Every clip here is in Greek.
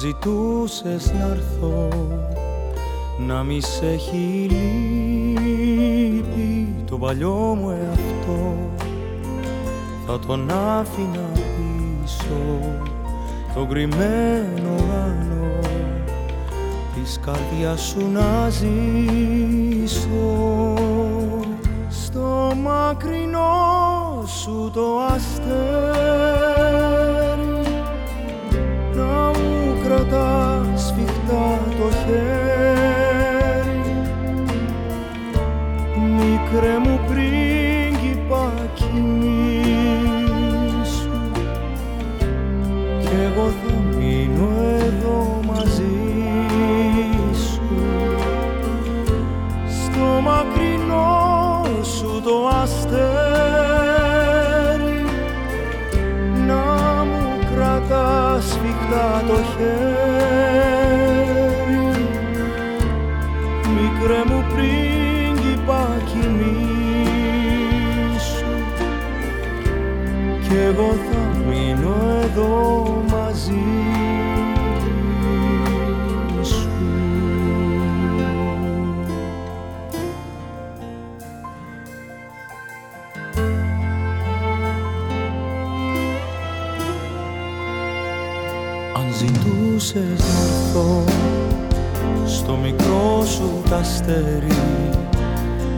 Ζητούσες να έρθω να μη σε έχει λείπει το παλιό μου εαυτό. Θα τον άφηνα πίσω τον κρυμμένο ουρανό της καρδιάς σου να ζήσω. Στο μακρινό σου το αστέρι κρατά σφιχτά το χέρι. Μικρέ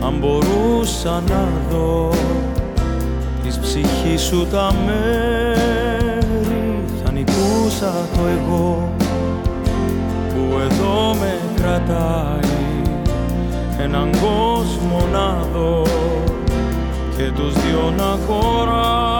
αν μπορούσα να δω της ψυχής σου τα μέρη. Θα νικούσα το εγώ που εδώ με κρατάει έναν κόσμο να δω και τους δυο να χωράει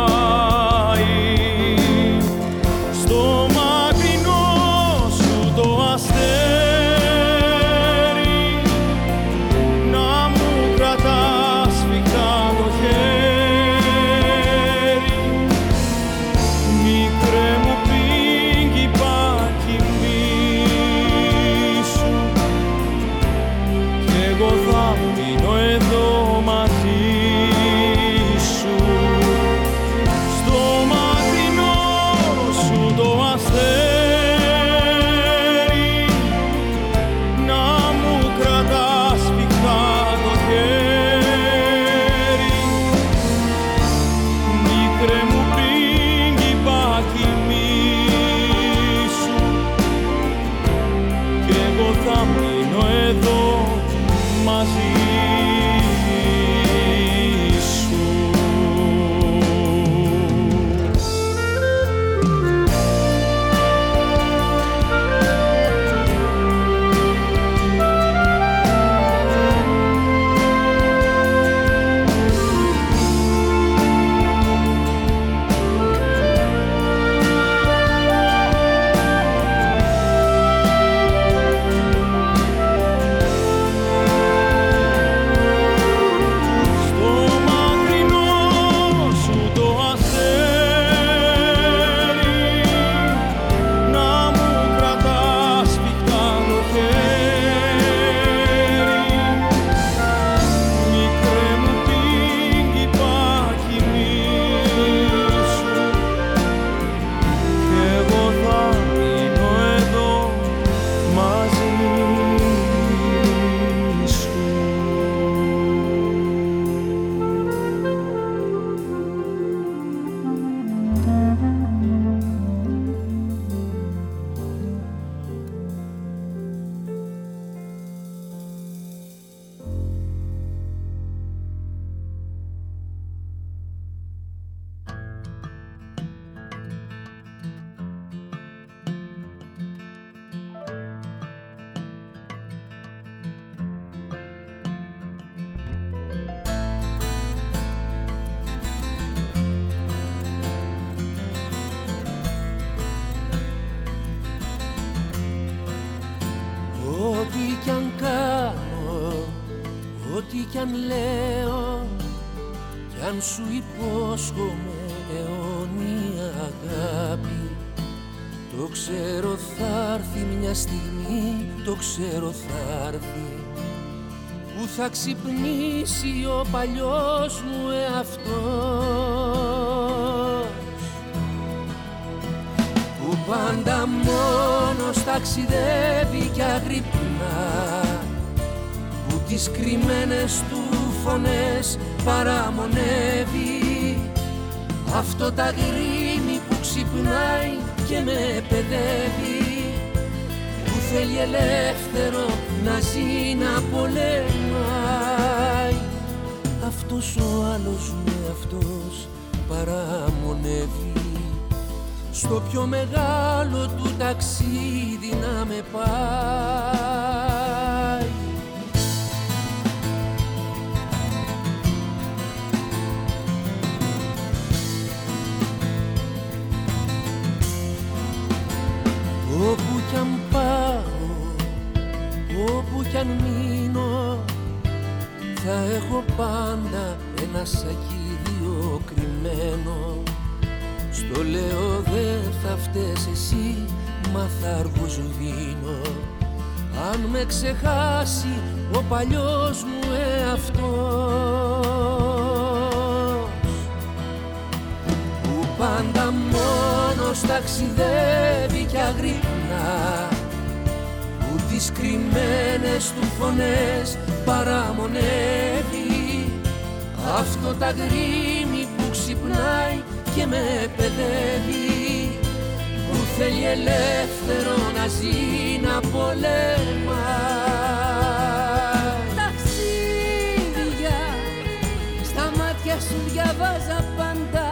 σου διαβάζα πάντα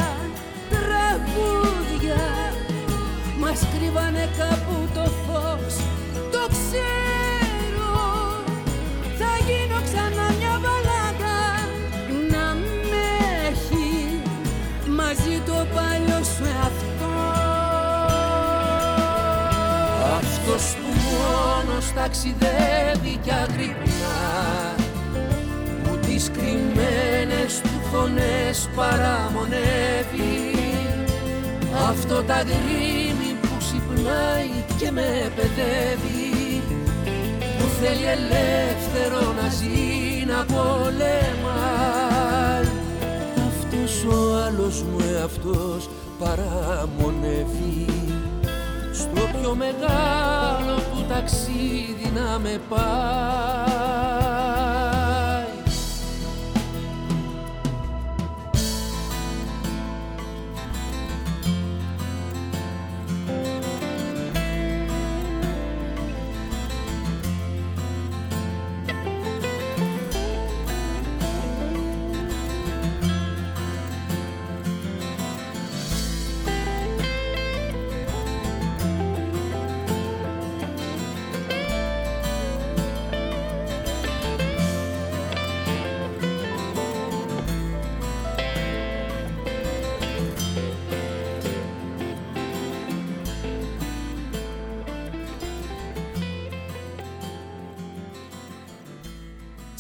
τραγούδια. Μας κρύβανε κάπου το φως το ξέρω. Θα γίνω ξανά μια βαλάδα να με έχει μαζί το παλιό σου εαυτό. Αυτός που μόνος ταξιδεύει κι αγρυπνά κρυμμένες του φωνές παραμονεύει. Αυτό τα γρήμη που ξυπνάει και με παιδεύει. Που θέλει ελεύθερο να ζει να πολέμα αυτός ο άλλος μου εαυτός παραμονεύει. Στο πιο μεγάλο του ταξίδι να με πάει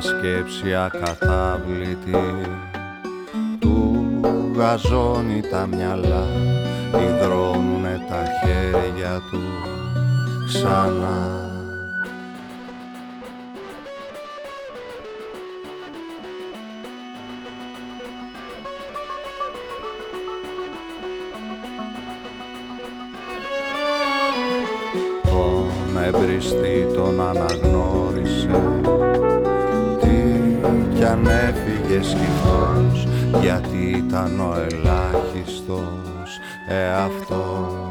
Σκέψη ακατάβλητη. Του γαζώνει τα μυαλά υδρώνουνε τα χέρια του ξανά. Τον εμπριστή έφυγε σκυφτός γιατί ήταν ο ελάχιστος εαυτό.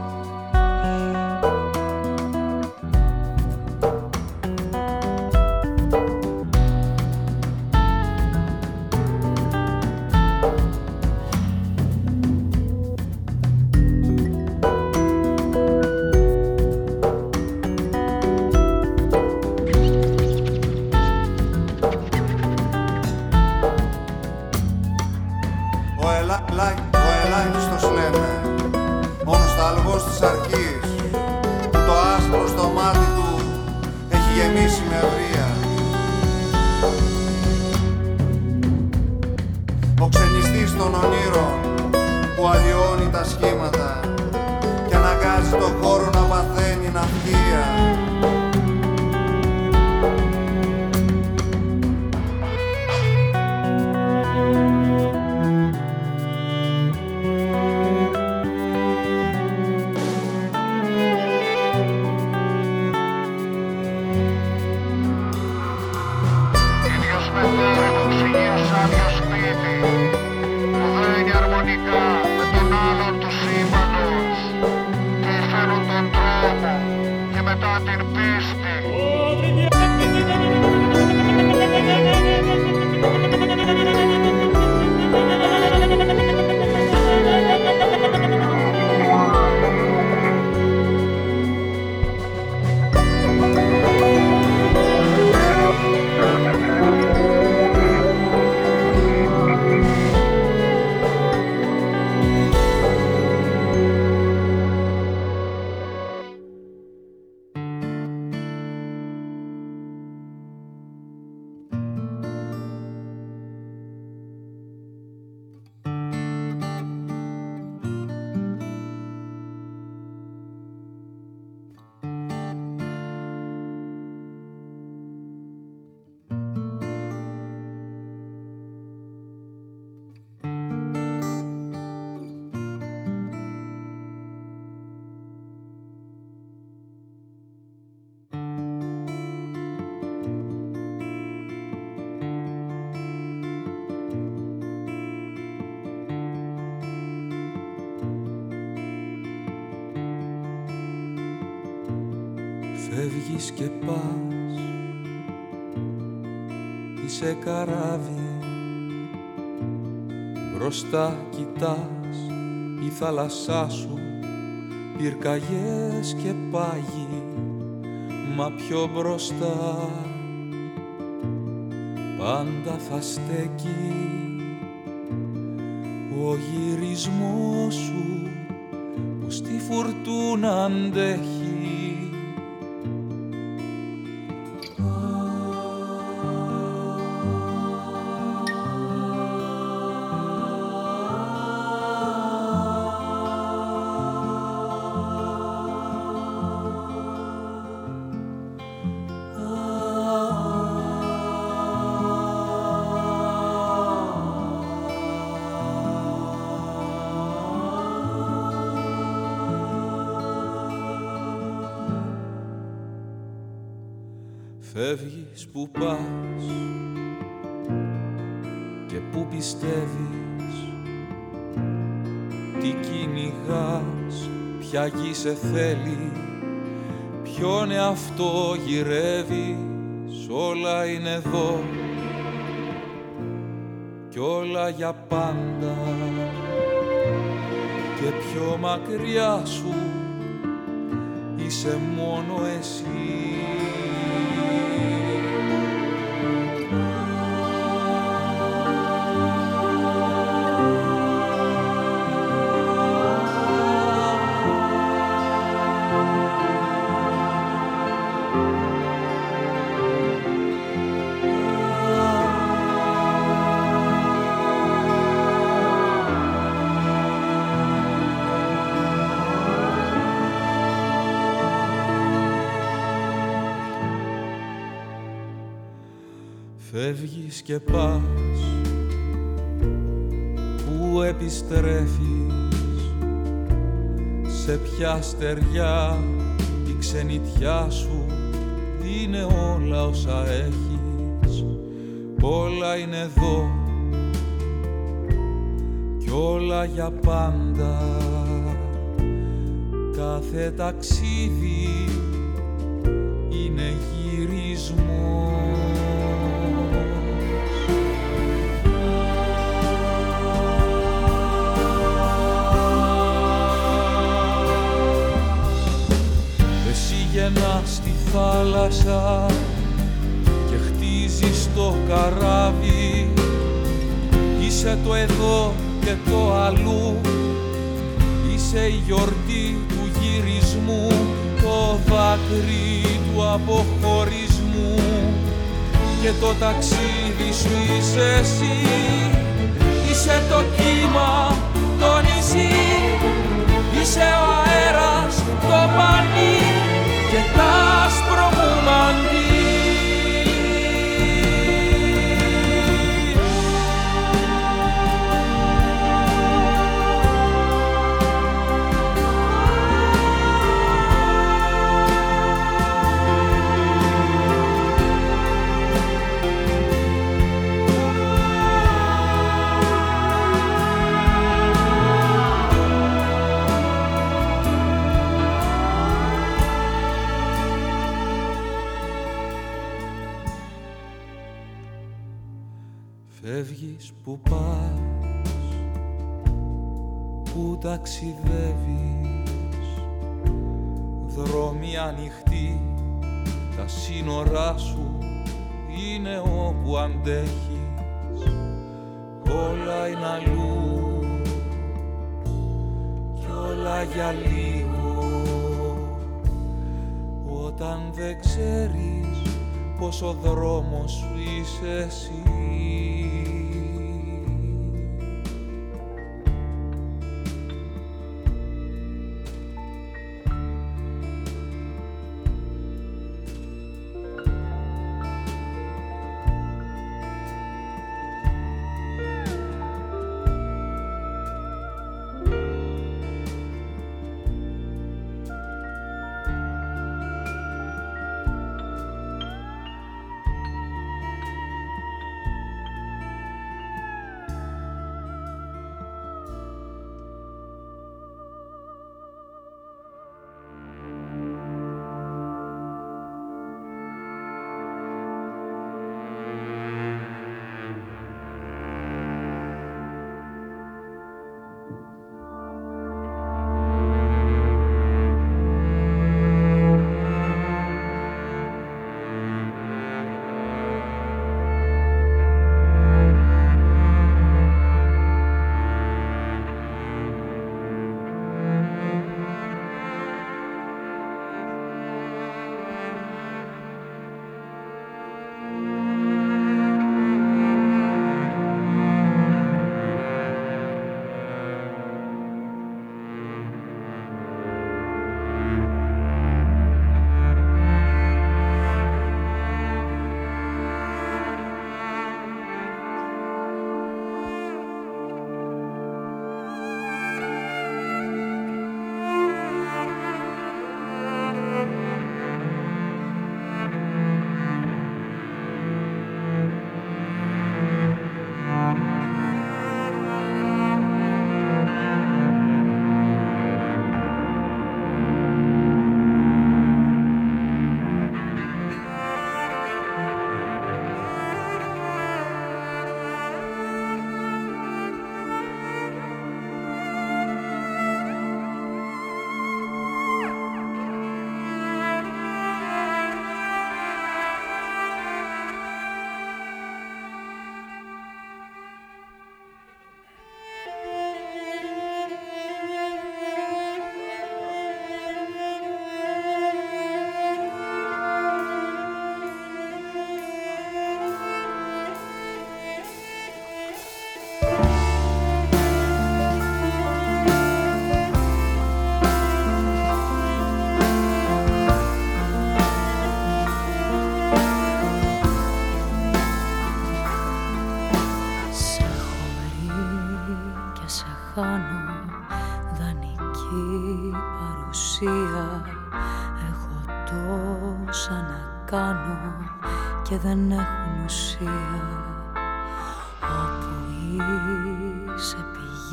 Θάλασσά σου Πυρκαγιές και πάγι Μα πιο μπροστά Πάντα θα στέκει. Ο γυρισμός σου Που στη φουρτούνα αντέχει που πας και που πιστεύεις. Τι κυνηγάς, ποια γη σε θέλει Ποιον εαυτό γυρεύεις, όλα είναι εδώ Κι όλα για πάντα. Και πιο μακριά σου είσαι μόνο εσύ και πας Πού επιστρέφεις. Σε ποια στεριά η ξενιτιά σου Είναι όλα όσα έχεις. Όλα είναι εδώ Κι όλα για πάντα. Κάθε ταξίδι θάλασσα και χτίζεις το καράβι. Είσαι το εδώ και το αλλού. Είσαι η γιορτή του γυρισμού Το δάκρυ του αποχωρισμού. Και το ταξίδι σου είσαι εσύ. Είσαι το κύμα, το νησί. Είσαι ο αέρας, το πανί Και τα άσπρο ταξιδεύεις. Δρόμοι ανοιχτοί Τα σύνορά σου Είναι όπου αντέχεις. Όλα είναι αλλού Κι όλα για λίγο. Όταν δεν ξέρεις Πως ο δρόμος σου είσαι εσύ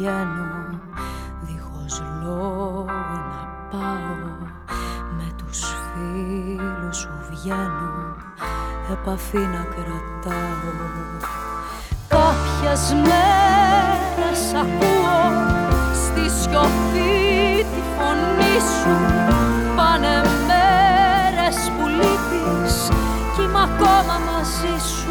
πηγαίνω δίχως λόγο να πάω. Με τους φίλους σου βγαίνω Επαφή να κρατάω. Κάποιες μέρες ακούω Στη σιωπή τη φωνή σου. Πάνε μέρες που λείπεις Κι είμαι ακόμα μαζί σου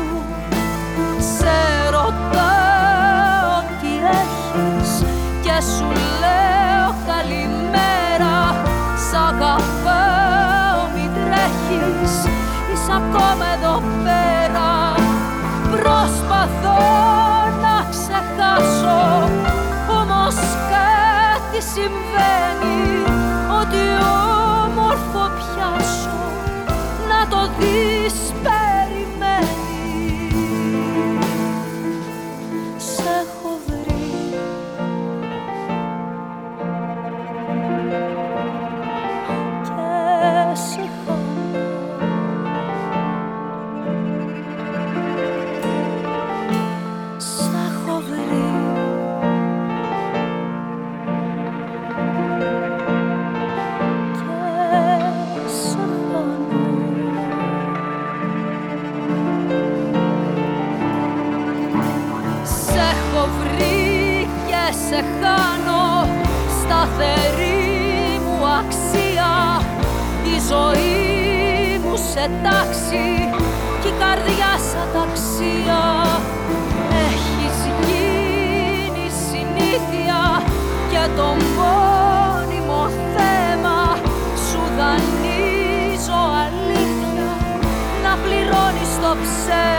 σου λέω καλημέρα. Σ' αγαπάω μην τρέχεις Είσαι ακόμα εδώ πέρα. Προσπαθώ να ξεχάσω Όμως κάτι συμβαίνει. Ότι όμορφο σε τάξη και η καρδιά σαν ταξία. Έχεις γίνει συνήθεια και το μόνιμο θέμα σου δανείζω αλήθεια. Να πληρώνεις το ψέμα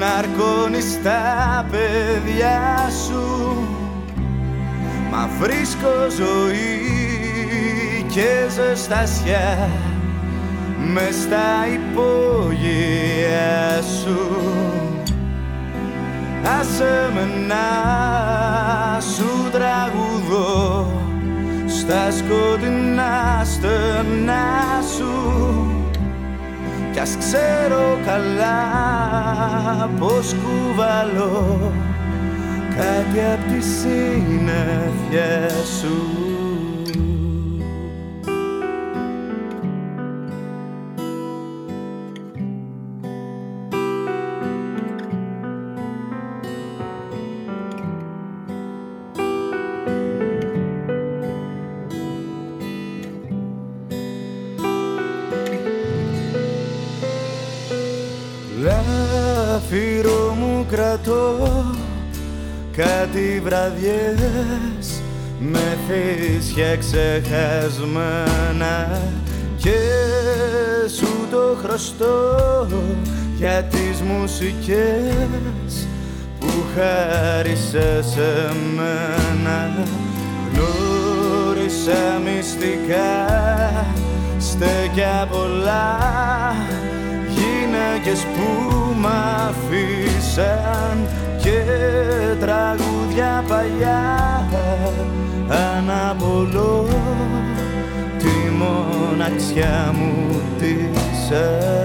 Ναρκώνεις τα παιδιά σου. Μα βρίσκω ζωή και ζεστασιά μες στα υπόγεια σου. Άσε με να σου τραγουδώ στα σκοτεινά στενά σου. Κι ας ξέρω καλά πως κουβαλώ κάτι απ' τη συνέφια σου κάτι βραδιές με θύσια ξεχασμένα. Και σου το χρωστώ για τις μουσικές που χάρισες σε μένα. Γνώρισα μυστικά στέκια πολλά γυναίκες που μ' αφήσαν και τραγούδια παλιά αναπολώ τη μοναξιά μου τύσαν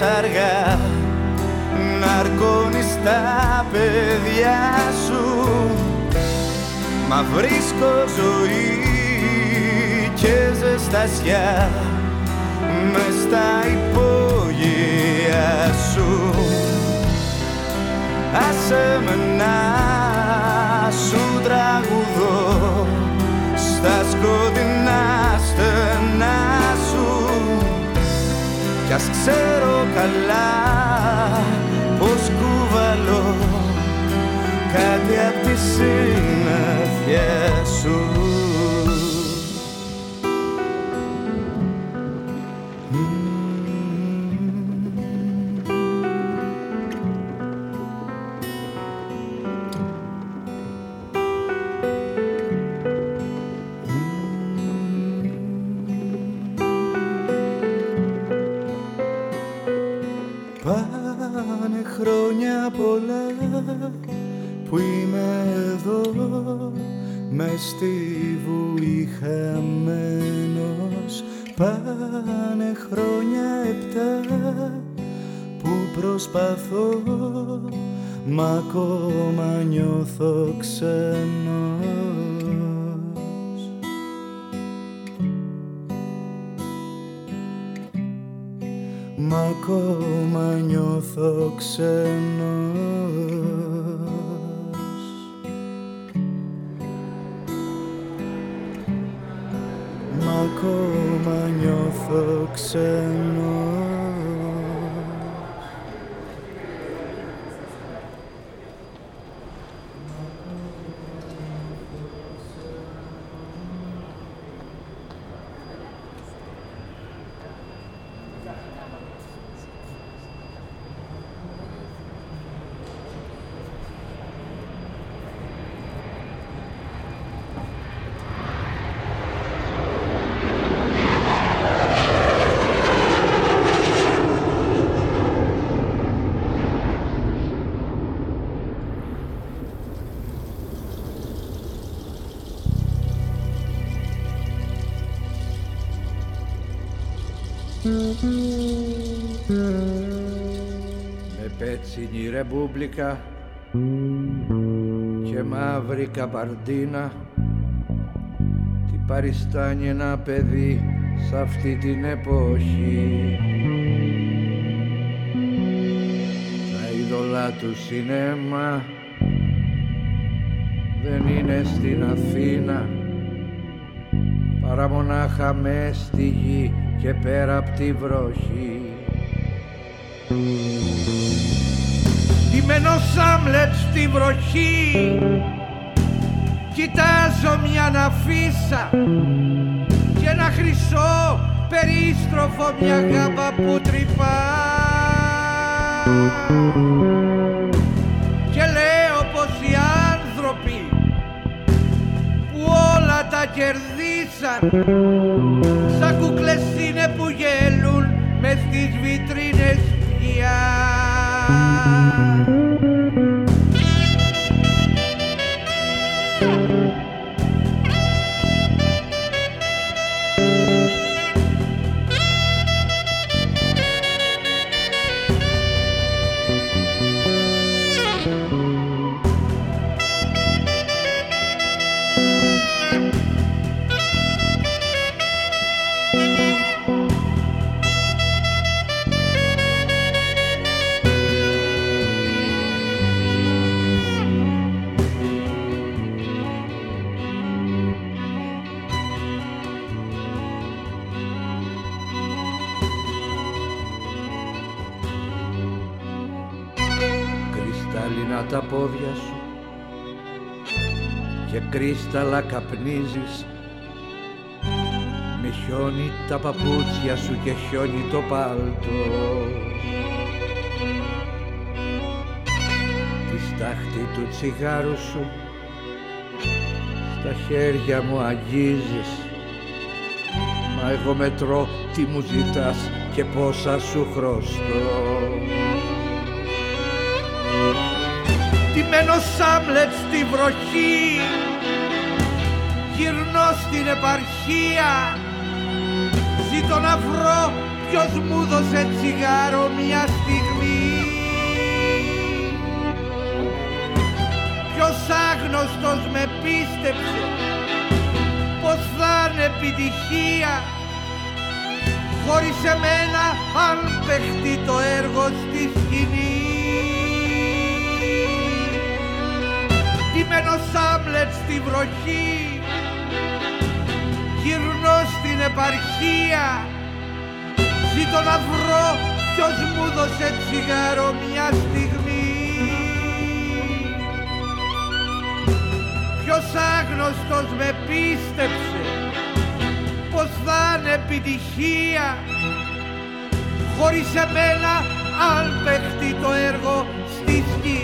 αργά ναρκώνεις τα παιδιά σου. Μα βρίσκω ζωή και ζεστασιά μες στα υπόγεια σου. Άσε με να σου τραγουδώ στα σκοτεινά στενά κι ας ξέρω καλά πως κουβαλώ κάτι απ' τη συνέφεια σου ρεμπούμπλικα και μαύρη καπαρντίνα τι παριστάνει ένα παιδί σ' αυτή την εποχή. Τα είδωλα του σινέμα δεν είναι στην Αθήνα. Παρά μονάχα μες στη γη και πέρα απ' τη βροχή. Ντυμένος Σάμλετ στη βροχή κοιτάζω μια ναφίσα και ένα χρυσό περίστροφο μια γάμπα που τρυπά και λέω πως οι άνθρωποι που όλα τα κερδίσαν σαν κούκλες είναι που γελούν μες στις βιτρίνες πια. side. Και κρύσταλλα καπνίζεις με χιόνι τα παπούτσια σου και χιόνι το πάλτο Τη στάχτη του τσιγάρου σου στα χέρια μου αγγίζεις. Μα εγώ μετρώ τι μου ζητάς και πόσα σου χρωστώ. Ντυμένο Σάμλετ στη βροχή Γυρνώ στην επαρχία. Ζήτω να βρω ποιος μου δώσε τσιγάρο μια στιγμή. Ποιος άγνωστος με πίστεψε πως θα είναι επιτυχία. Χωρίς εμένα αν παιχτεί το έργο στη σκηνή. Ντυμένο Σάμλετ στη βροχή γυρνώ στην επαρχία ζήτω να βρω ποιος μου δώσε τσιγάρο μια στιγμή Ποιος άγνωστος με πίστεψε πως θα είναι επιτυχία χωρίς εμένα αν παιχτεί το έργο στη σκηνή.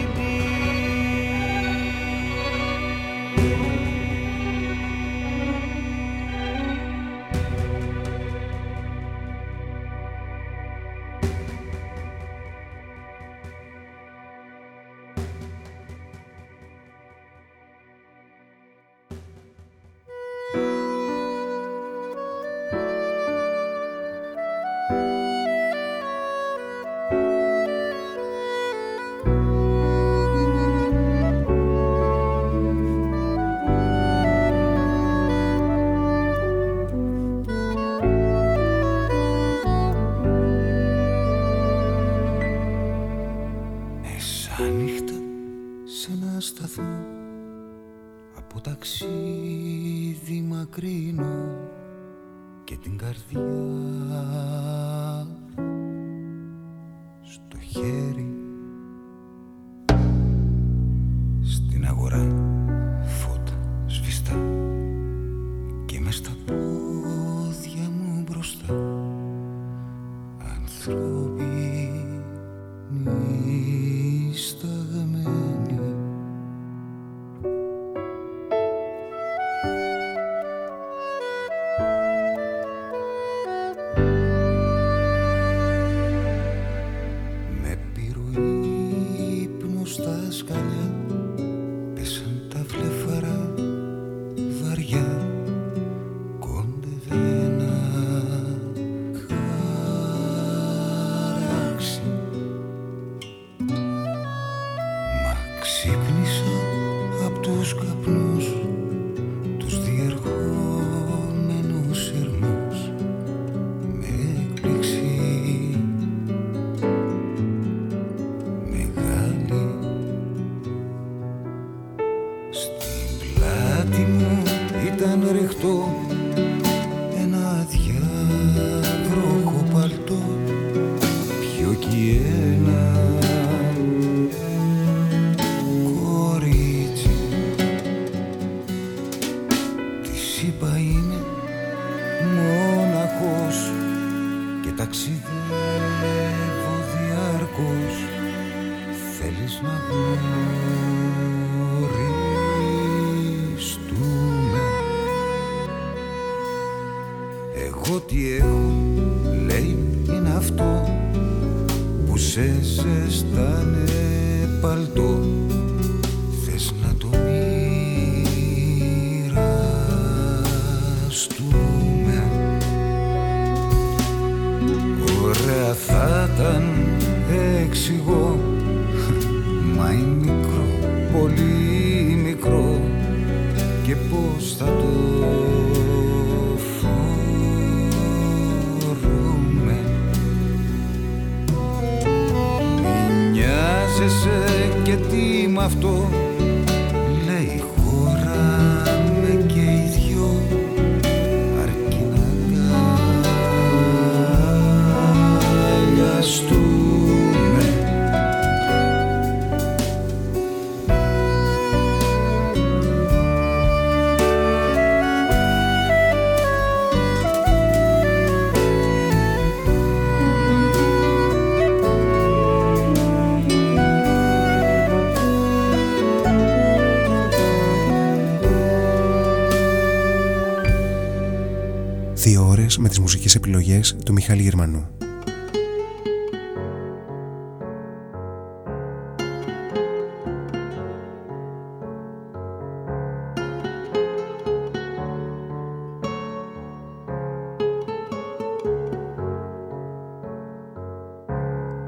ώρες με τις μουσικές επιλογές του Μιχάλη Γερμανού.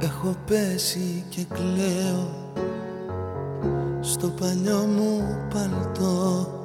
Έχω πέσει και κλαίω στο παλιό μου παλτό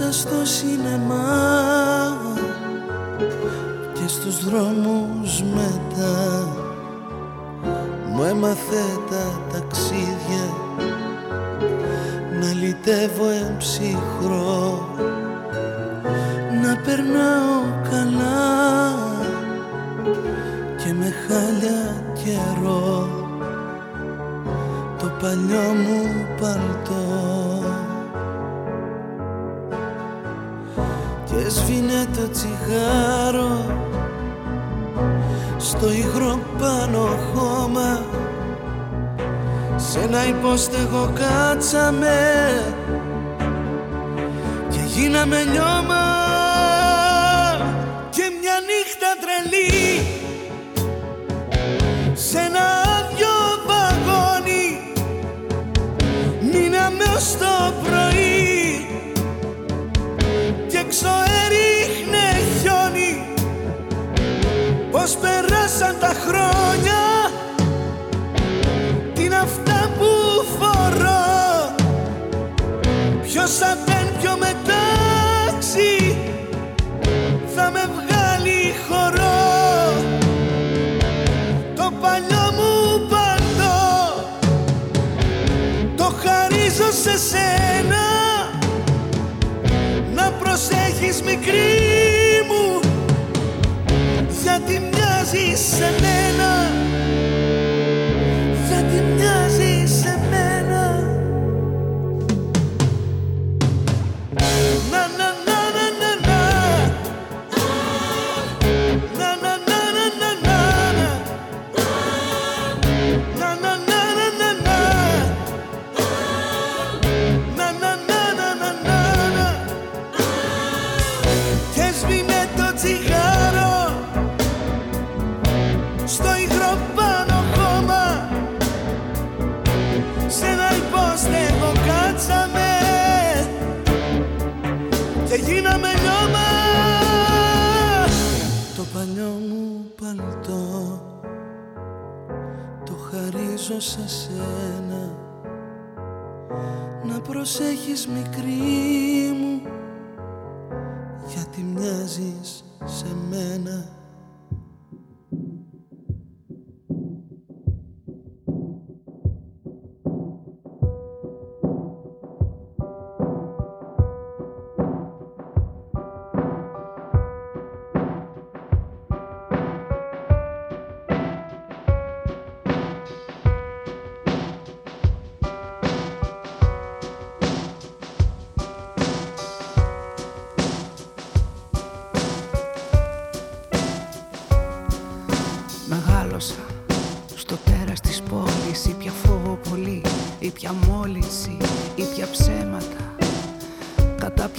μέσα στο σινεμά και στους δρόμους μετά. Μου έμαθε pensamento.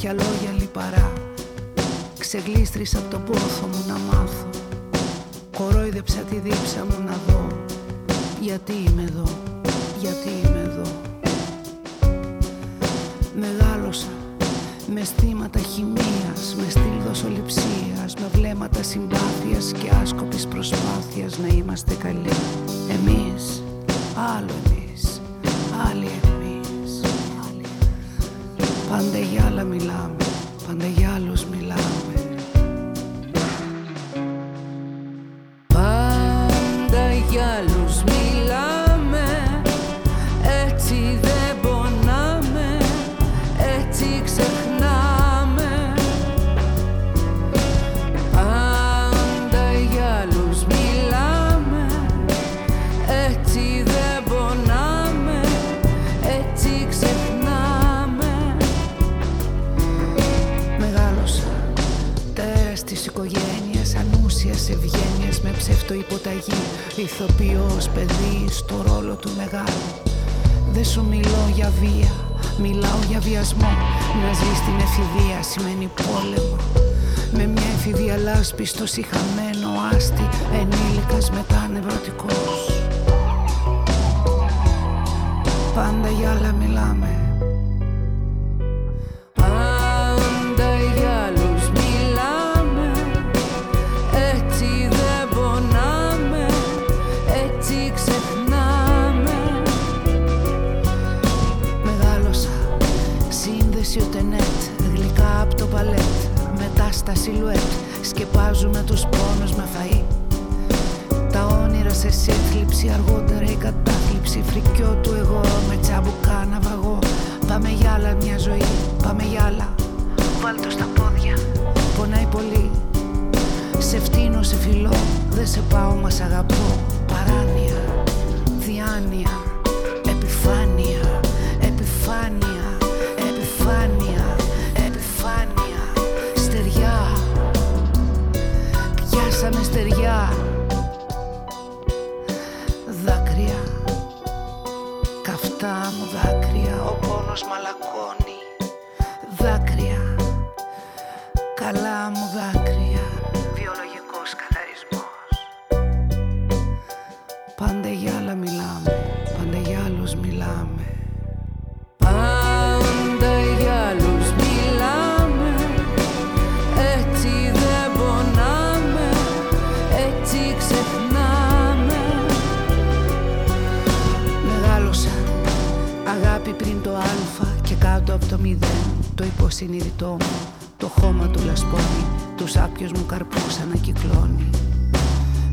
Κατά λόγια λιπαρά. Ξεγλίστρισα από τον πόθο μου να μάθω. Κορόιδεψα τη δίψα μου να δω. Γιατί είμαι εδώ, γιατί είμαι εδώ. Μεγάλωσα με στήματα χημίας, με στυλ δοσοληψίας, με βλέμματα συμπάθειας και άσκοπης προσπάθειας να είμαστε καλοί. Εμείς, άλλο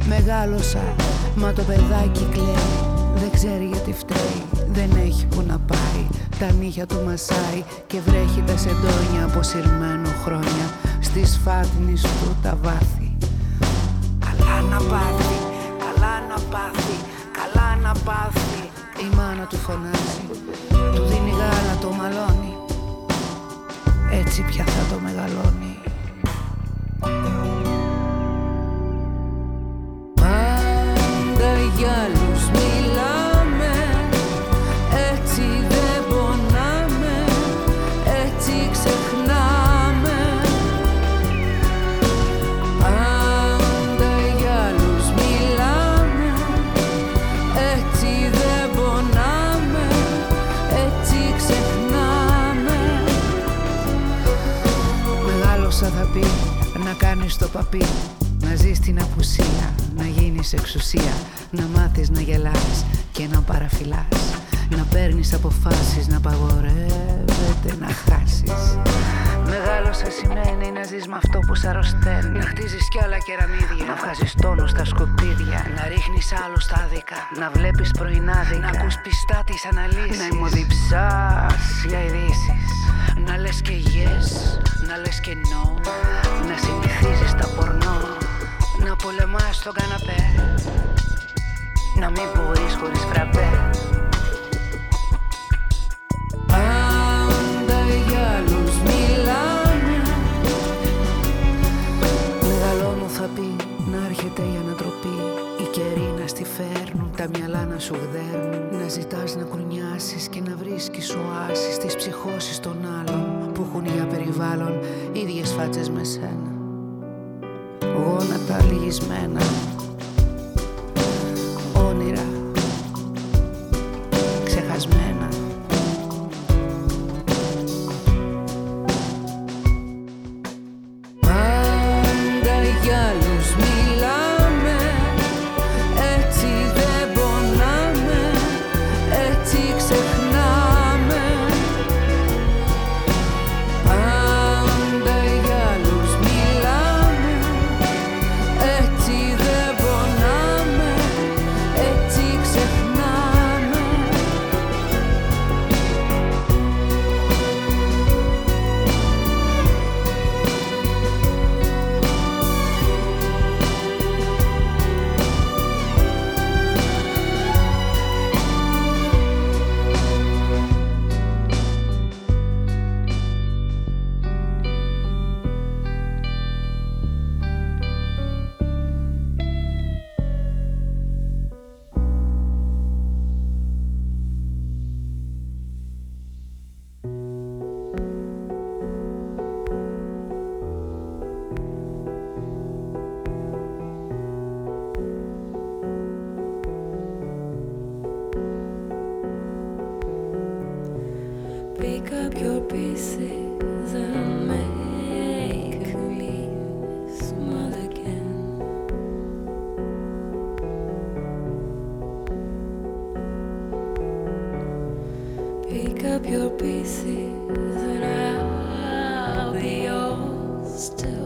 Μεγάλωσα Μα το παιδάκι κλαίει. Δεν ξέρει γιατί φταίει Δεν έχει που να πάει. Τα νύχια του μασάει Και βρέχει τα σεντόνια Αποσυρμένο χρόνια. Στις φάτνης του τα βάθη. Καλά να πάθει, καλά να πάθει, καλά να πάθει. Η μάνα του φωνάζει, του δίνει γάλα το μαλώνει. Έτσι πια θα το μεγαλώνει για άλλους μιλάμε Έτσι δεν πονάμε Έτσι ξεχνάμε. Πάντα για άλλους μιλάμε Έτσι δεν πονάμε Έτσι ξεχνάμε. Μεγάλωσα θα πει να κάνεις το παπί. Να ζεις στην απουσία, να γίνεις εξουσία Να μάθεις να γελάς και να παραφυλάς Να παίρνεις αποφάσεις, να παγορεύεται να χάσεις. Μεγάλωσα σημαίνει να ζεις με αυτό που σ' αρρωσταίνει. Να χτίζεις κι άλλα κεραμίδια. Να βγάζεις τόνο στα σκουπίδια. Να ρίχνεις άλλους τα άδικα. Να βλέπεις πρωινάδικα Να ακούς πιστά τις αναλύσεις. Να ημωδιψάς για ειδήσεις. Να λες και yes, να λες και no. Να συνηθίζεις τα πορνό Να πολεμάς στον καναπέ. Να μην μπορείς χωρίς φραπέ. Πάντα για άλλους μιλάμε Μεγαλώνω θα πει να έρχεται έρχεται η ανατροπή. Οι καιροί να στη φέρνουν, τα μυαλά να σου γδέρνουν. Να ζητάς να κουνιάσεις και να βρίσκεις οάσεις Στις ψυχώσεις των άλλων που έχουν για περιβάλλον Ίδιες φάτσες με σένα Γόνατα λυγισμένα Pick up your pieces and I'll be yours too.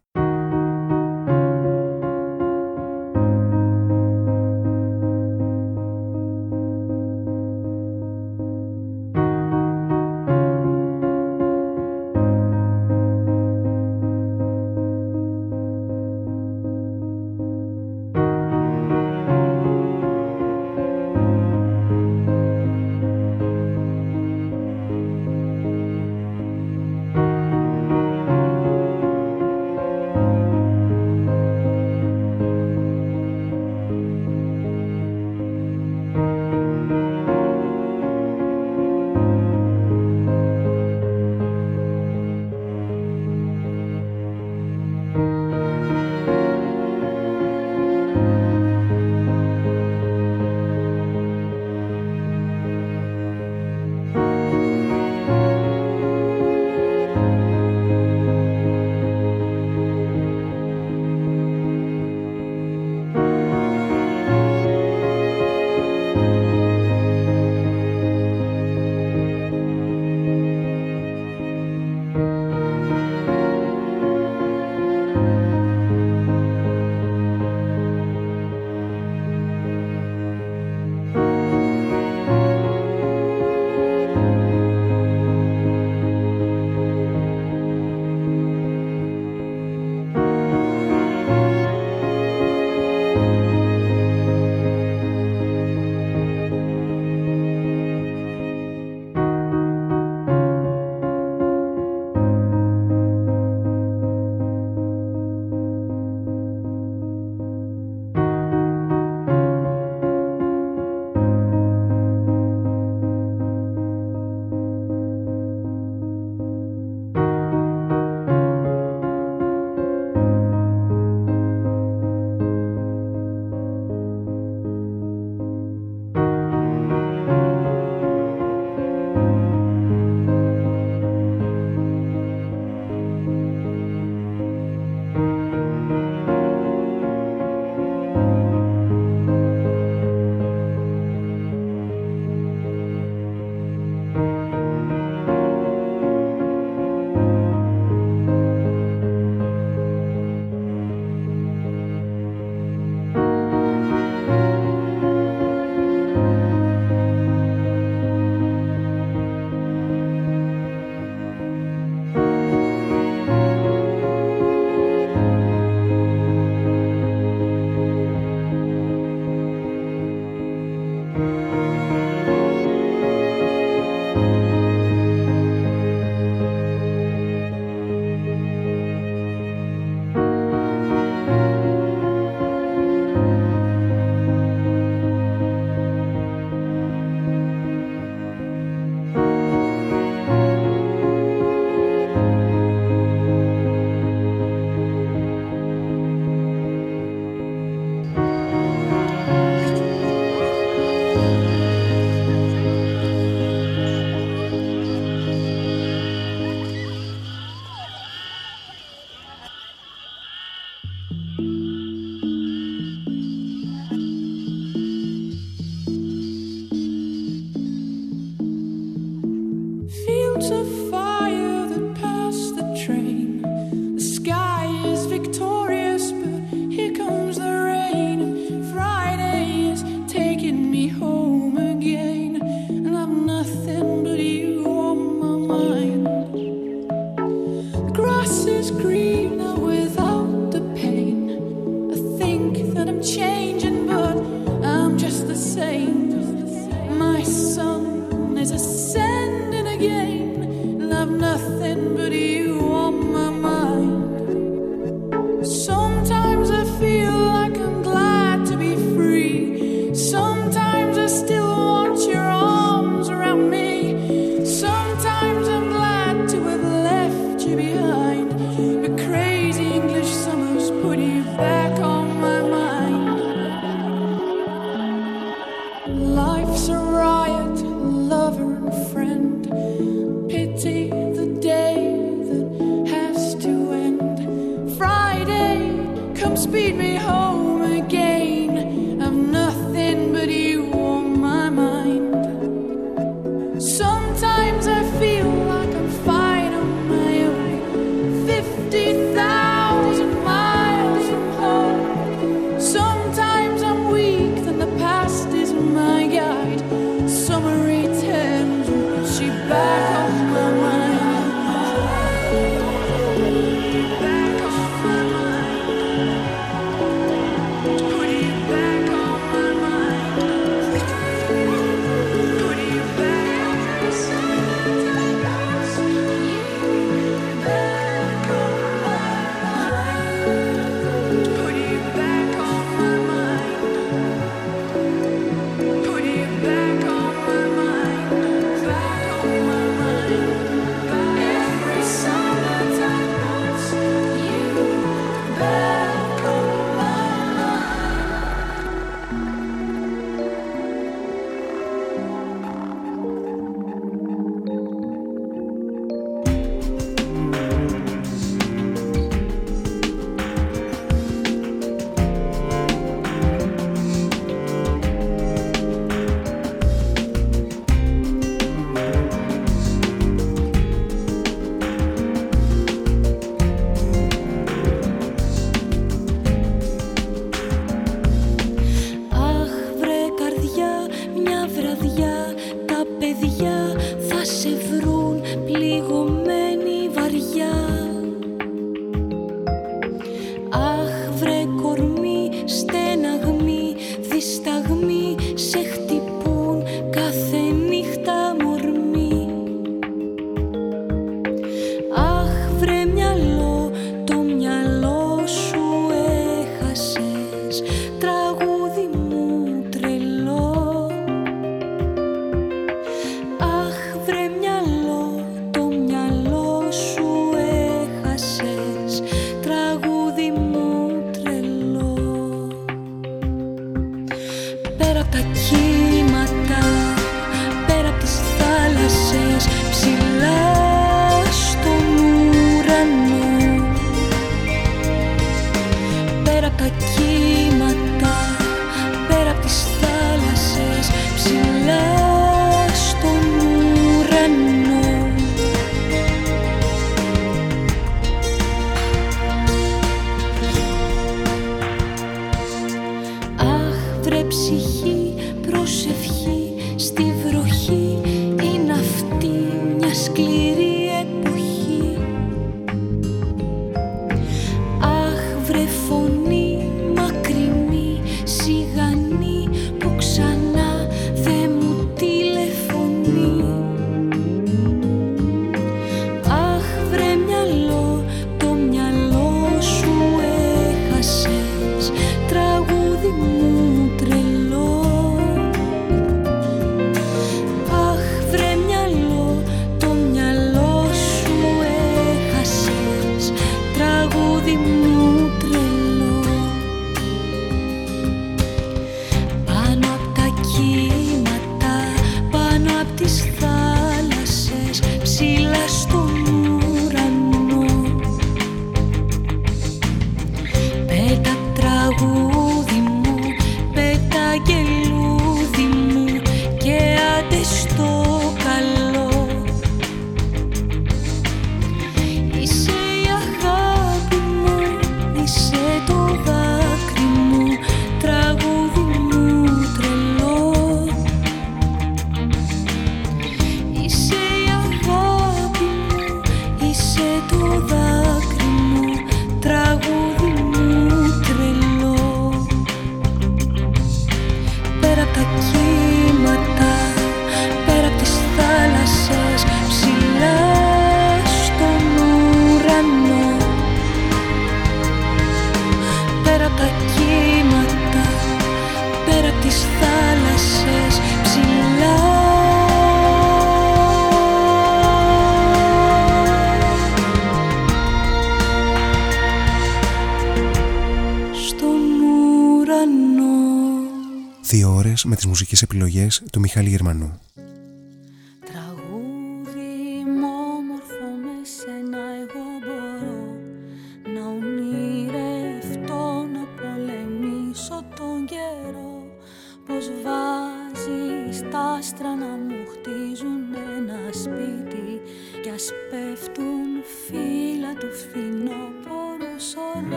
Επιλογές του Μιχάλη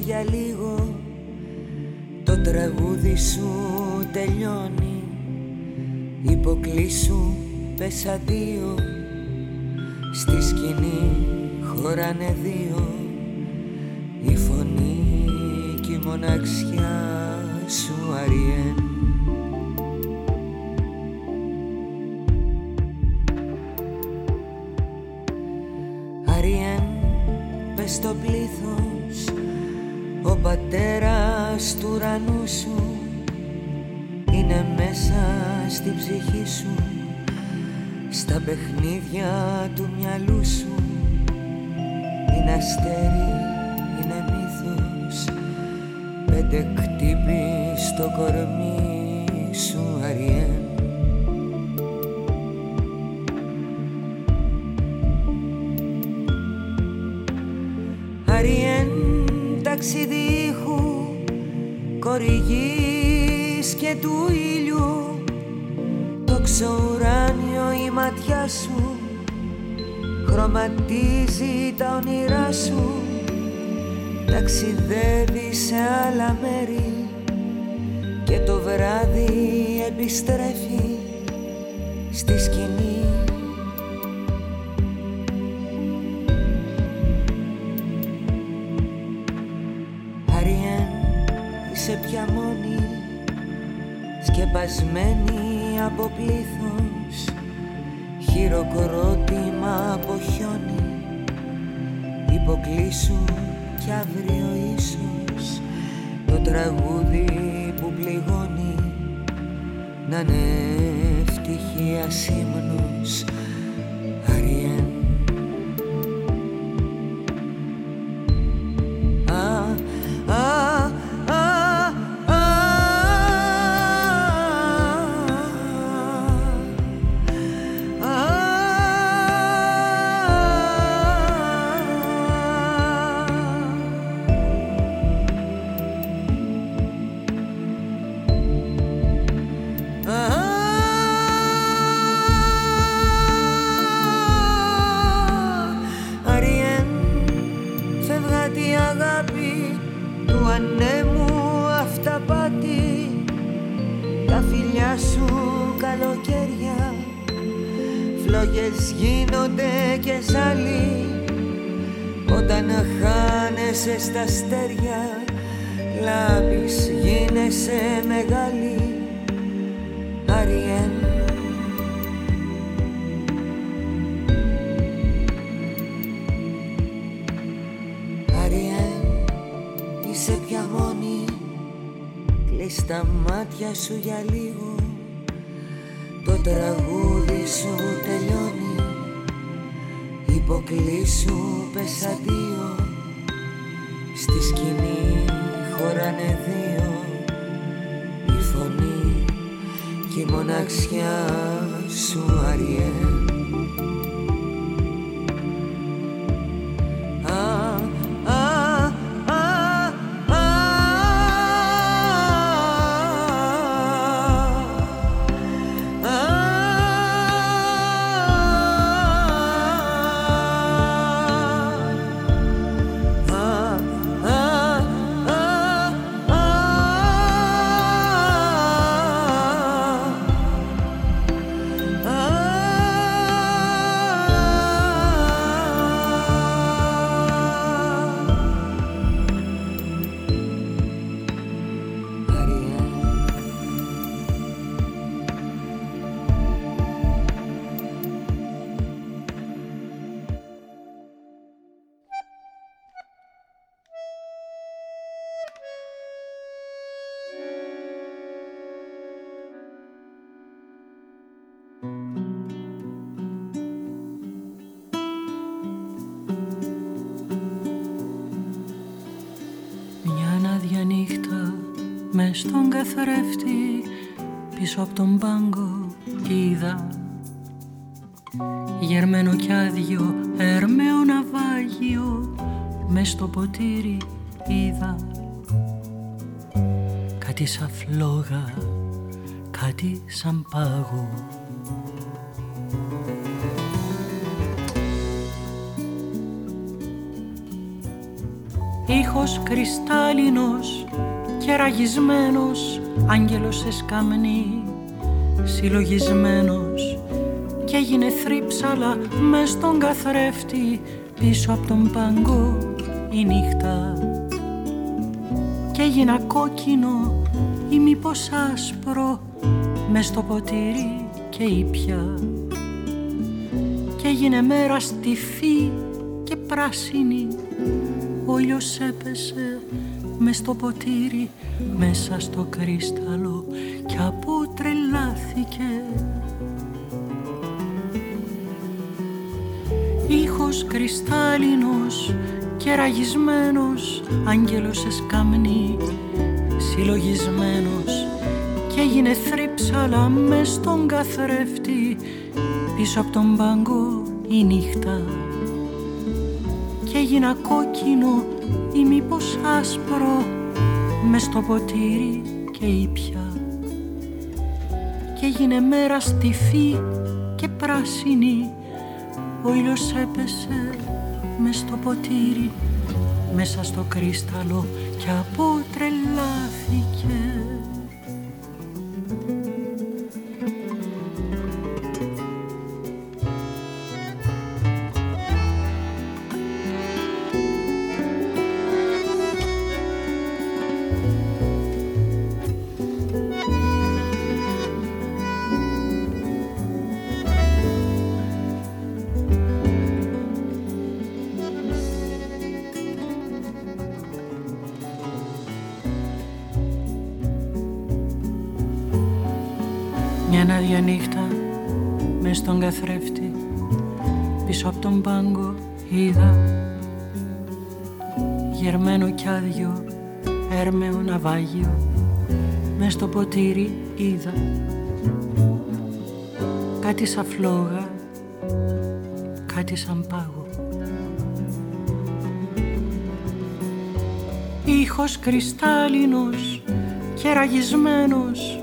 Γερμανού. Κορηγής και του ήλιου το ξουράνιο η ματιά σου. Χρωματίζει τα όνειρά σου. Ταξιδεύει σε άλλα μέρη και το βράδυ επιστρέφει στη σκηνή σκεπασμένη από πλήθος χειροκρότημα από χιόνι. Υποκλείσου κι αύριο ίσως το τραγούδι που πληγώνει. Να είναι ευτυχία σύμνος με στον καθρέφτη πίσω από τον πάγκο είδα. Γερμένο κι άδειο έρμεο ναυάγιο μες στο ποτήρι είδα. Κάτι σαν φλόγα, κάτι σαν πάγο. Ήχος κρυστάλλινος και ραγισμένος Άγγελος σε σκαμνή Συλλογισμένος. Κι έγινε θρύψαλα μες στον καθρέφτη Πίσω από τον πάγκο η νύχτα. Κι έγινα κόκκινο ή μήπως άσπρο Μες στο ποτήρι και ήπια Κι έγινε μέρα στιφή και πράσινη ο ήλιος έπεσε με στο ποτήρι μέσα στο κρίσταλο κι αποτρελάθηκε Ήχος κρυστάλλινος και ραγισμένος άγγελος εσκαμνή συλλογισμένος και έγινε θρύψαλα μες στον καθρέφτη πίσω από τον πάγκο η νύχτα. και έγινα κόκκινο ή μήπως άσπρο μες στο ποτήρι και ήπια. Και έγινε μέρα στιφή και πράσινη ο ήλιος έπεσε μες στο ποτήρι μέσα στο κρίσταλο και αποτρελάθηκε ναυάγιο μες στο ποτήρι είδα κάτι σαν φλόγα κάτι σαν πάγο. Ήχος κρυστάλλινος και ραγισμένος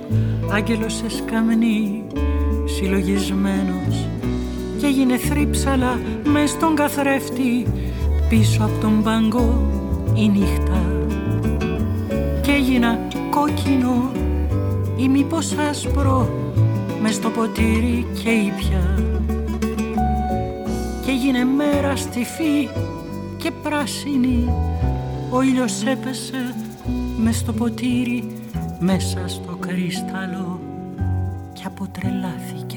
άγγελος σε σκαμνή συλλογισμένος. Και έγινε θρύψαλα μες στον καθρέφτη πίσω από τον πάγκο η νύχτα. και έγινα κόκκινο ή μήπως άσπρο μες στο ποτήρι και ήπια. Και έγινε μέρα στιφή και πράσινη ο ήλιος έπεσε μες στο ποτήρι μέσα στο κρύσταλλο και αποτρελάθηκε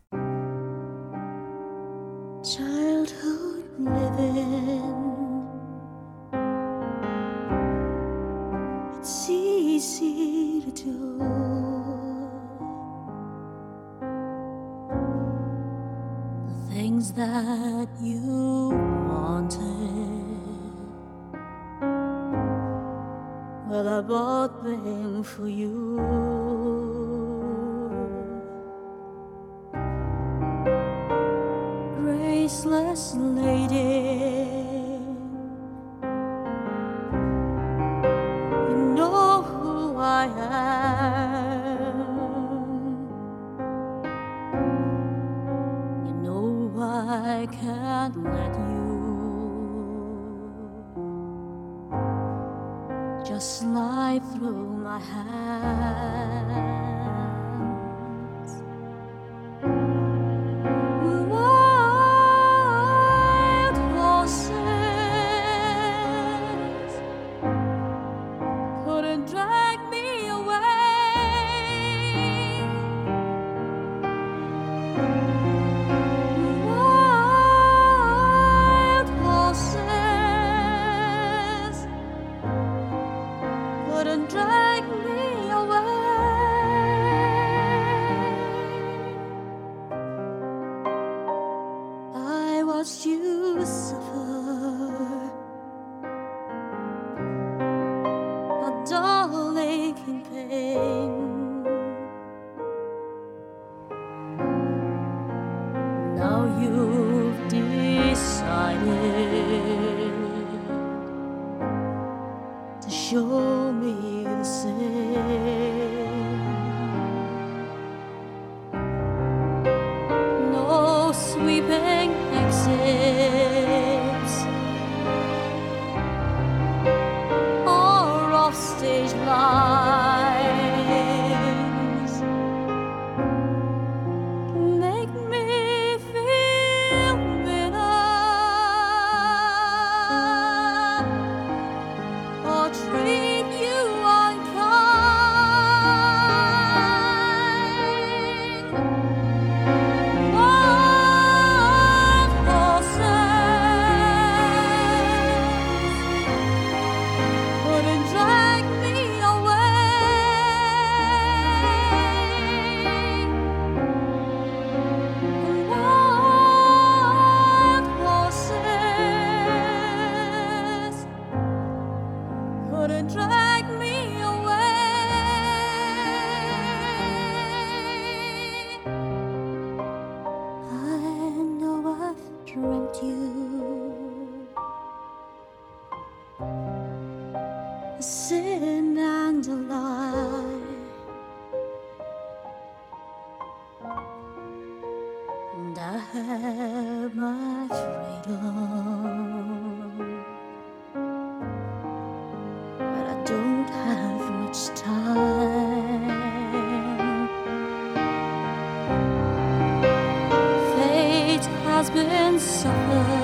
been suffered.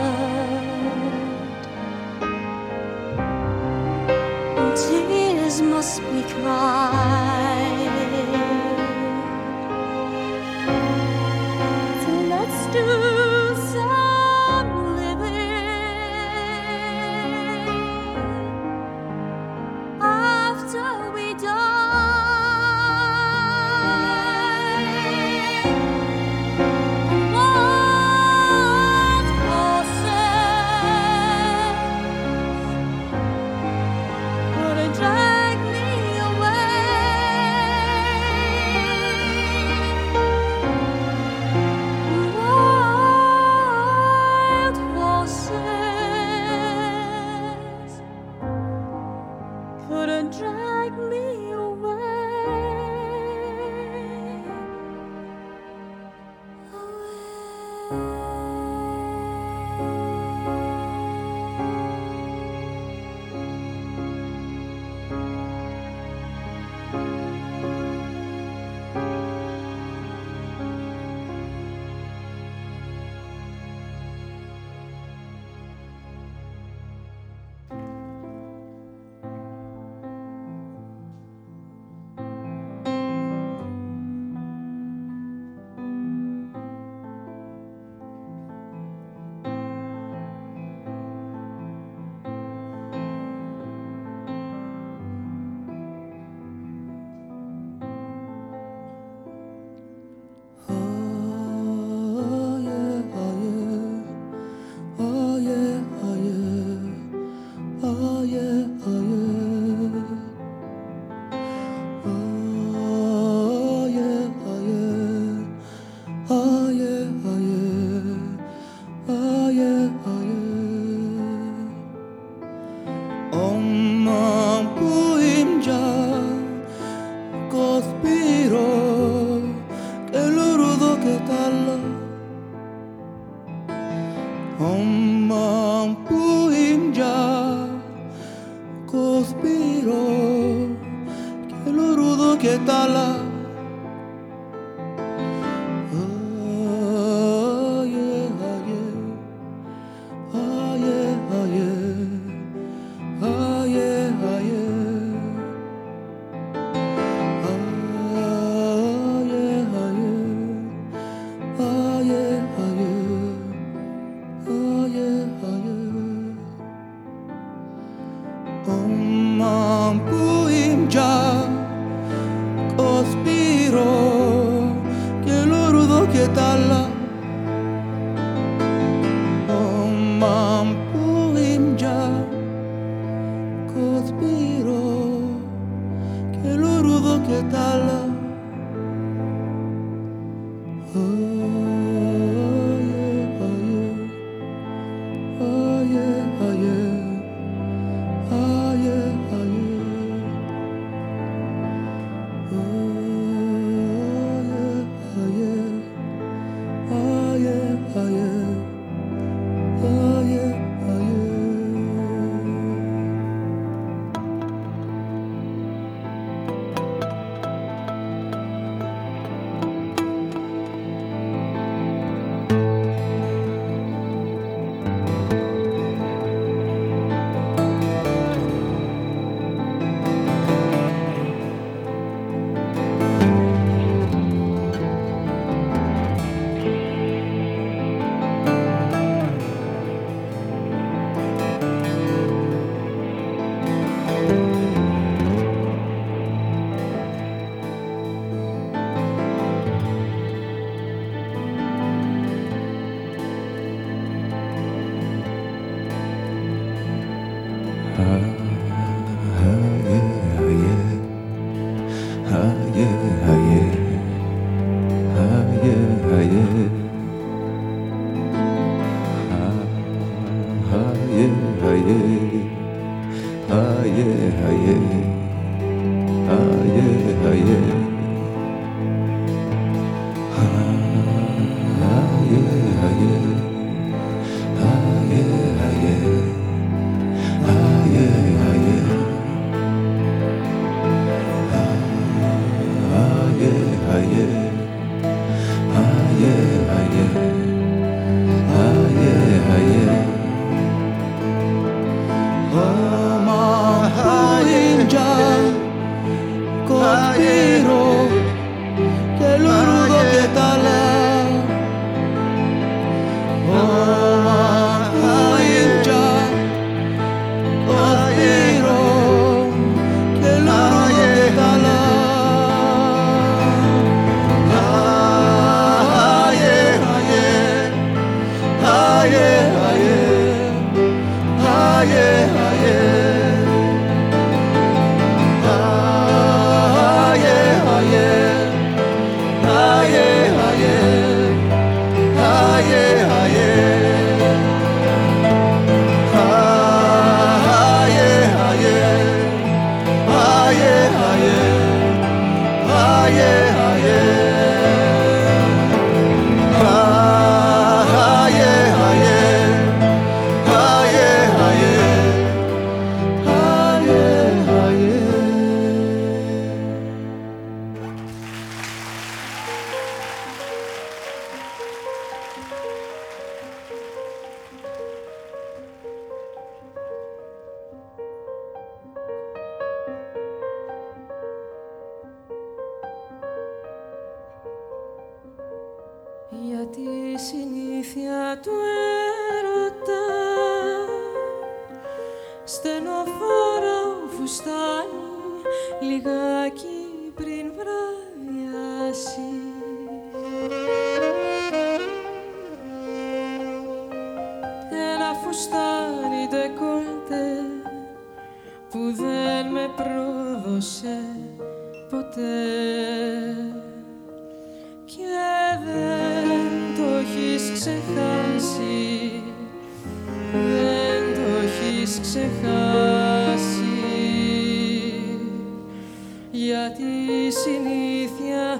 Yeah.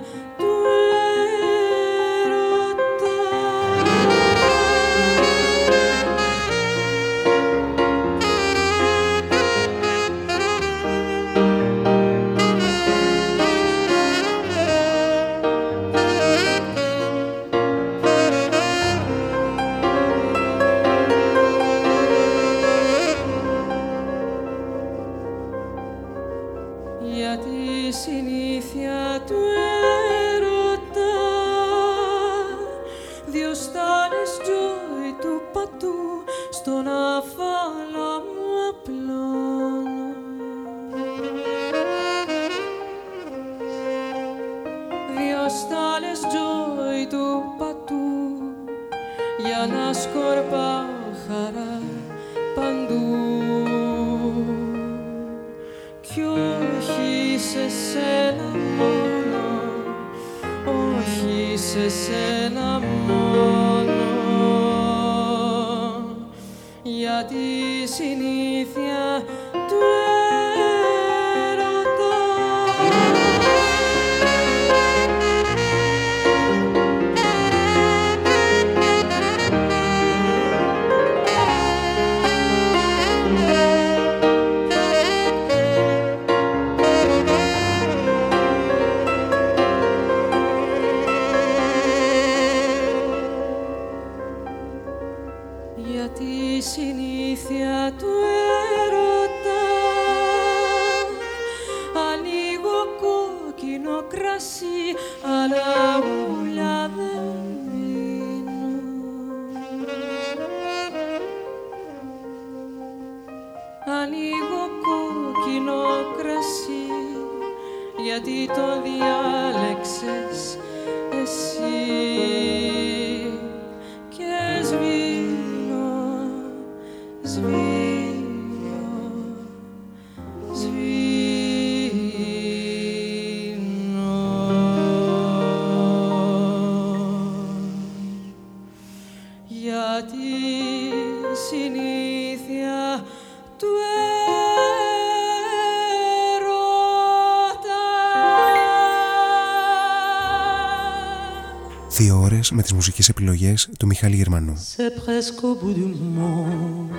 με τις μουσικές επιλογές του Μιχάλη Γερμανού. C'est presque au bout du monde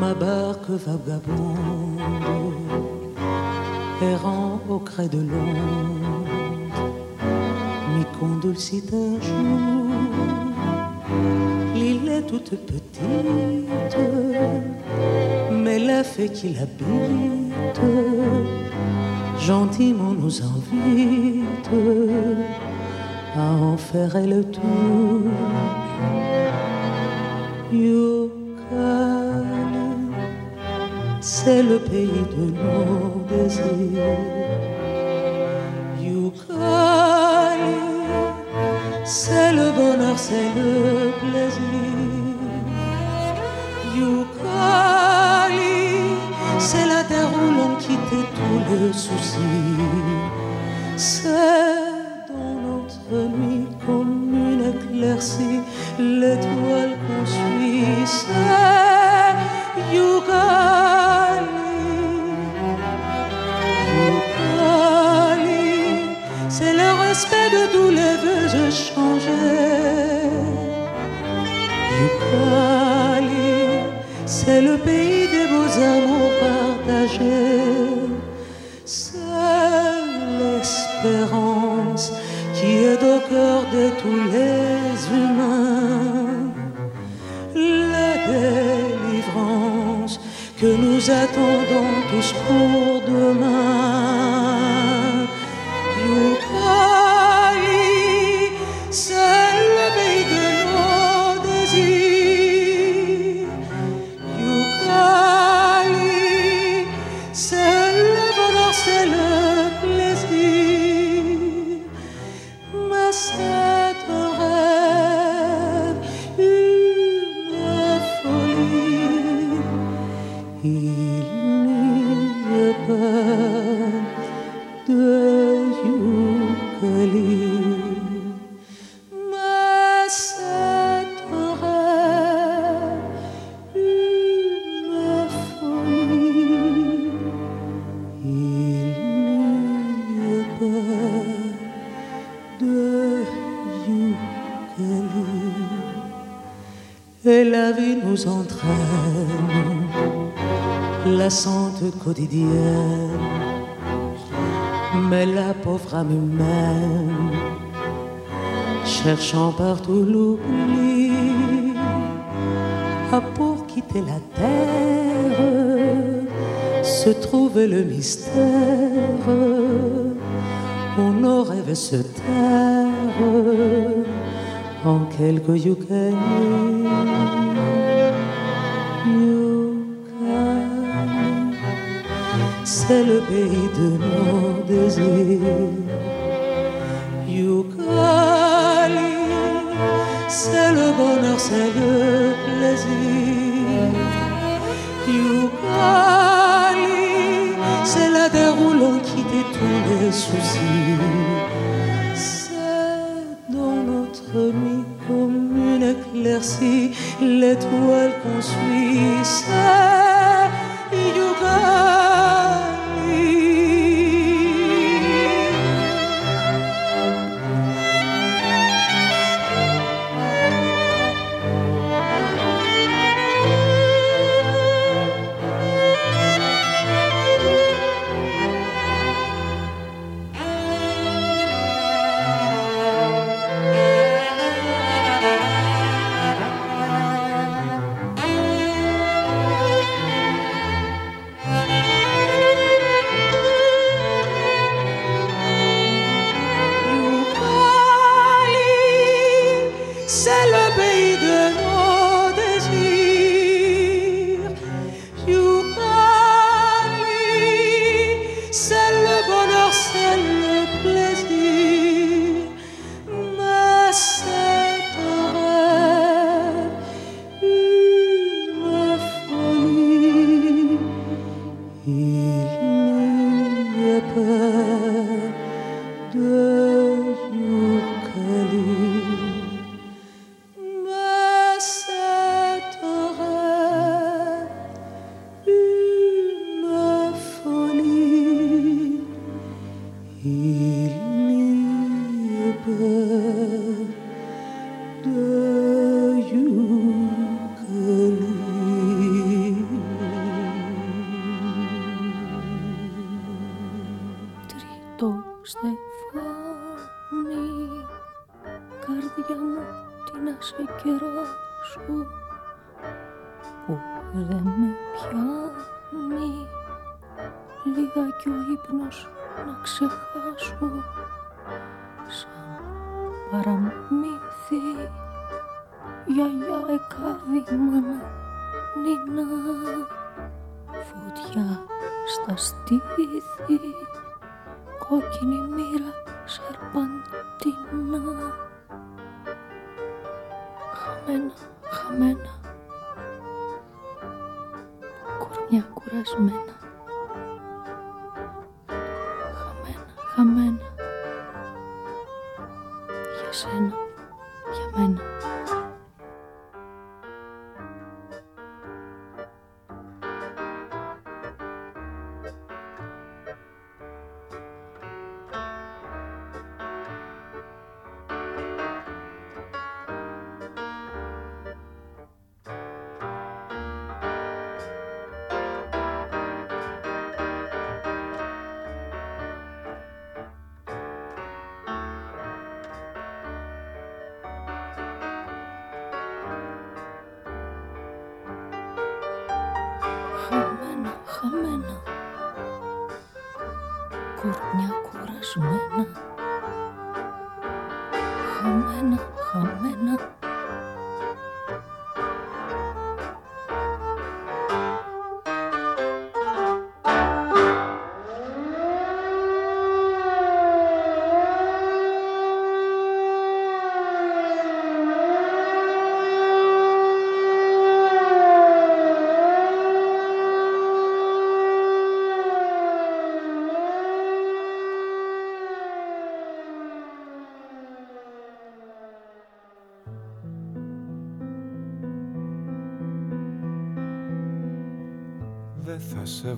Ma barque vagabonde Errant au creux de l'onde Mi condulcit un jour L'île est toute petite Mais la fée qui l'habite Gentiment nous invite ferai le tour. Yukon, c'est le pays de l'eau. L'étoile qu'on suit, c'est. Yukali, c'est le respect de tous les vœux échangés. Yukali, c'est le pays des beaux amours partagés. cool. Partout l'oubli, a pour quitter la terre se trouver le mystère. On nos rêves se taire en quelques yucanis. c'est le pays de nos désirs.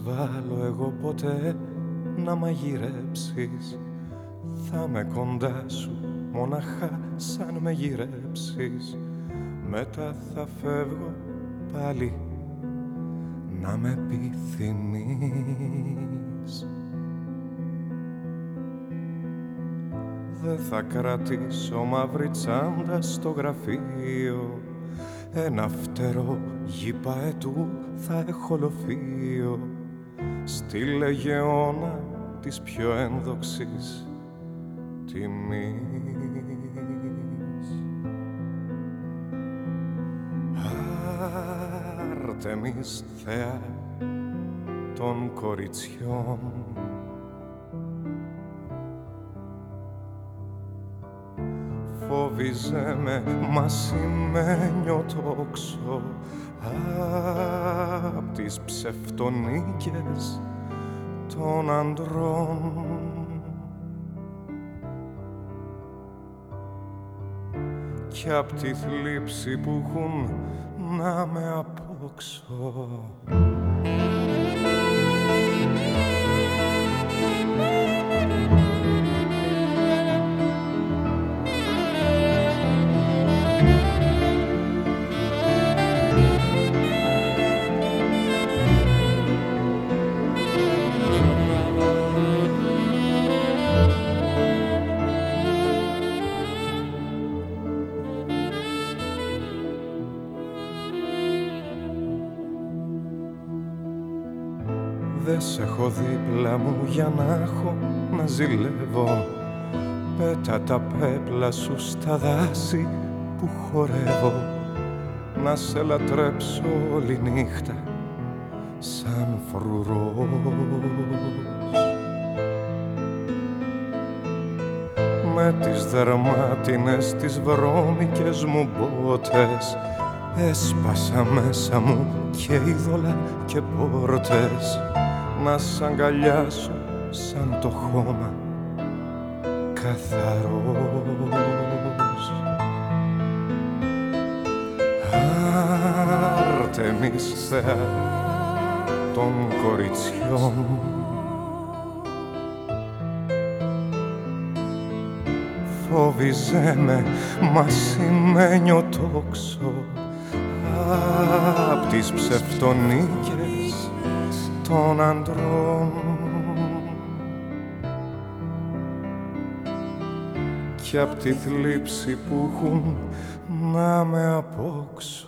Βάλω εγώ ποτέ να μαγειρέψεις. Θα με κοντά σου μοναχά σαν με γυρέψεις Μετά θα φεύγω πάλι να με επιθυμείς. Δεν θα κρατήσω μαύρη τσάντα στο γραφείο. Ένα φτερό γη παετού θα έχω λοφείο Στη λεγεώνα της πιο ένδοξης τιμής. Άρτεμις θεά των κοριτσιών. Φόβιζε με μα σημαίνιο τόξο απ' τις ψευτονίκες των αντρών κι απ' τη θλίψη που έχουν να με απόξω ζηλεύω. Πέτα τα πέπλα σου στα δάση που χορεύω. Να σε λατρέψω όλη νύχτα σαν φρουρός. Με τις δερμάτινες τις βρώμικες μου μπότες Έσπασα μέσα μου και είδωλα και πόρτες. Να σ' αγκαλιάσω σαν το χώμα καθαρός. Άρτεμις θεά των κοριτσιών Φόβιζέ με μα σημαίνιο τόξο απ' τις ψευτονίκες των αντρών κι απ' τη θλίψη που έχουν να με απόξω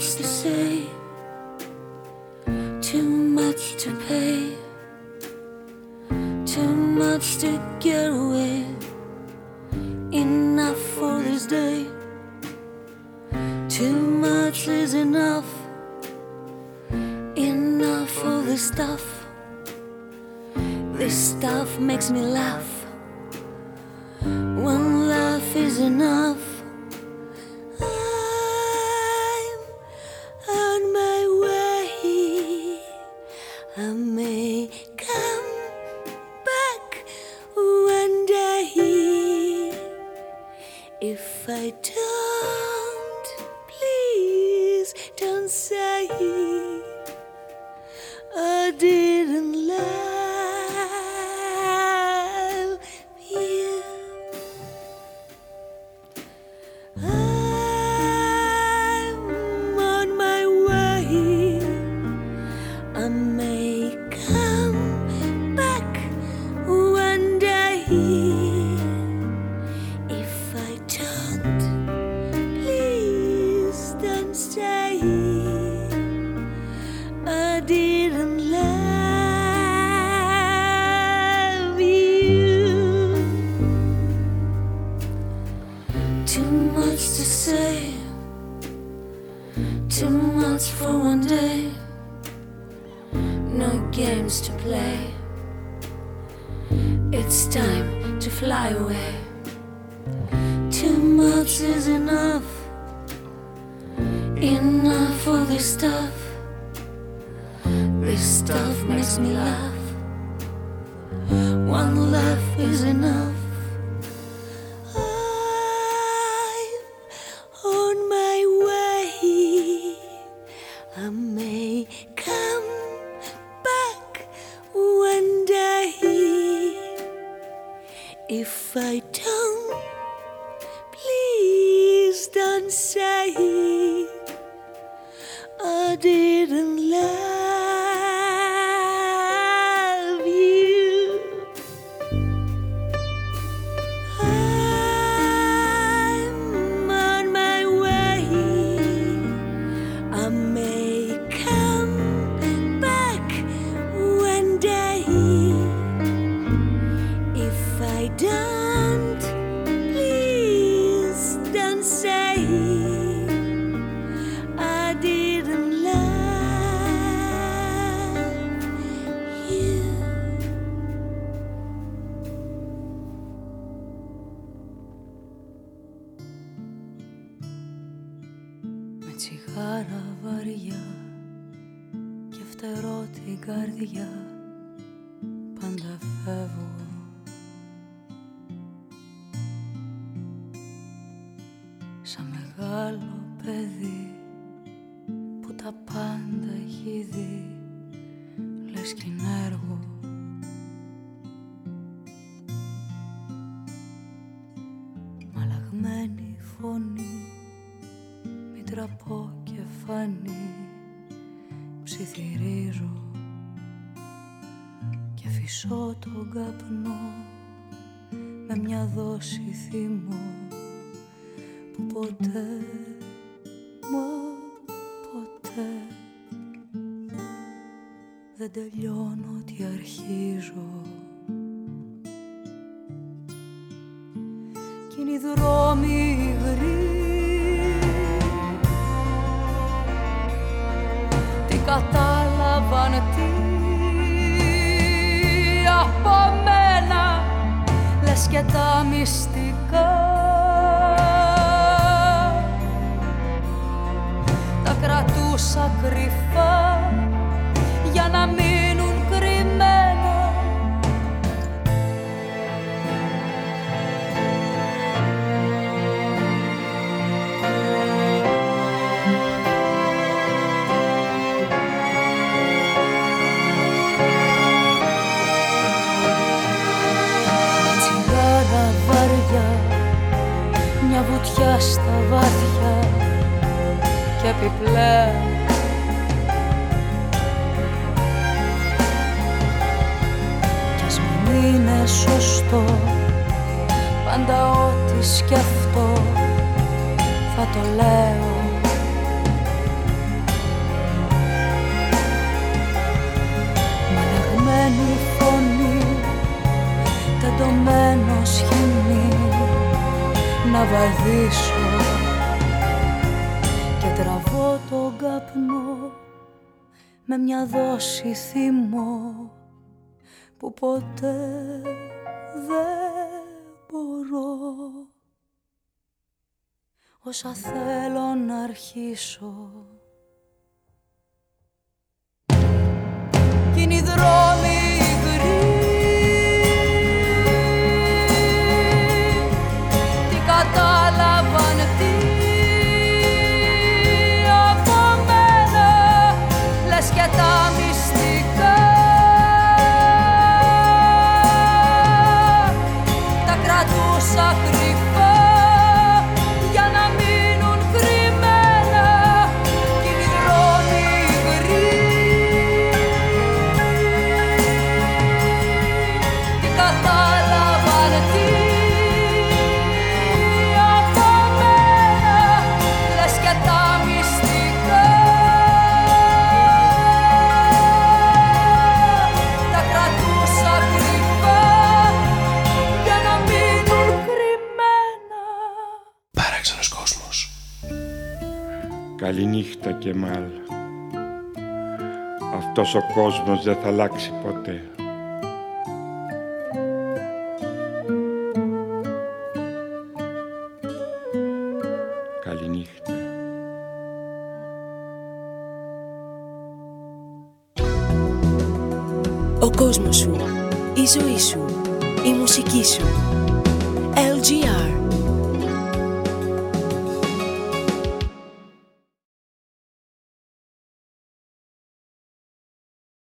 much to say. Και φάνη ψιθυρίζω και φυσώ τον καπνό με μια δόση θύμου που ποτέ, μα ποτέ δεν τελειώνω τι αρχίζω. Κι είναι και τα μυστικά. Τα κρατούσα κρυφά στα βάθια και επιπλέον. Κι ας μην είναι σωστό πάντα ό,τι σκεφτώ θα το λέω. Μαλαγμένη φωνή τεντωμένο σχοινί να βαδίσω και τραβώ τον καπνό με μια δόση θυμό που ποτέ δεν μπορώ. Όσα θέλω να αρχίσω Καληνύχτα και μάλ. Αυτός ο κόσμος δεν θα αλλάξει ποτέ. Καληνύχτα. Ο κόσμος σου, η ζωή σου, η μουσική σου. LGR